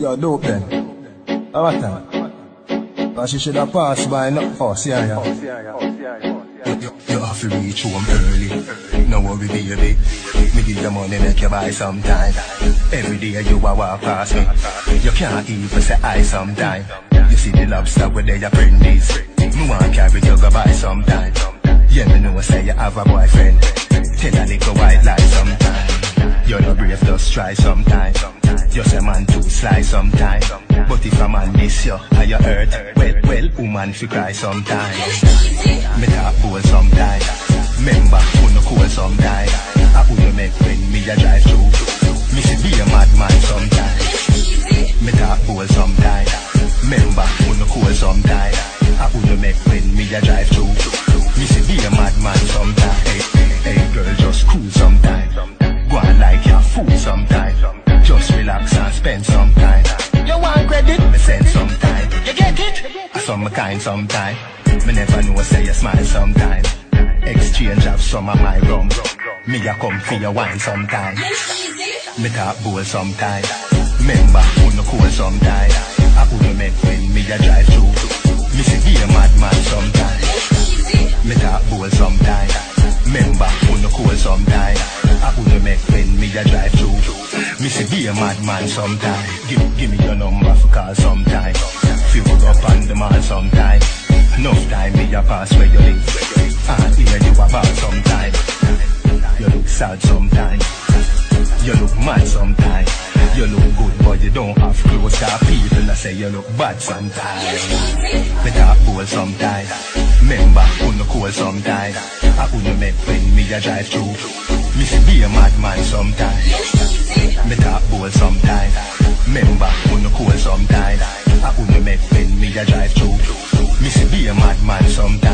Yo, dope then. How about that? But she should have passed by no. Oh, see ya, yeah. You, you, you have to reach home early. No worry, baby. Me give you money, make you buy sometime. Every day you a walk past me. You can't even say I sometime. You see the lobster where they apprentice. Me want carry you go buy sometime. Yeah, me know say you have a boyfriend. Sly sometime. But if a man miss you, are you hurt? Well, well, woman fi cry sometime. Me talk bold sometime. Member, who no cool sometime. I who you make when me a drive through. Me see be a madman sometime. Me talk bold sometime. Remember, who no cool sometime. I who you make when me a drive through. Spend some time. You want credit? Me send some time. You get it? I my kind sometime. Me never know say you smile sometime. Exchange of some of my rum. Me a come for your wine sometime. Me talk bold sometime. Remember who no cool sometime. I who no make when me a drive through. Me see be a madman sometime. Me talk bold sometime. Remember who no cool sometime. I who no make when me a drive through. Me see be a madman sometime. Give, give me your number for call sometime. Feel up on the mall sometime. No time me a pass where you live. And hear you about sometime. You look sad sometime. You look mad sometime. You look good, but you don't have clothes. Cause people I say you look bad sometime. Me talk bold sometime. Remember, who no cool sometime. I who no make when me a drive through. Me see be a madman sometime. Me talk bold sometime. Remember, who no cool sometime. I who no make when me a drive through. Me see be a madman sometime.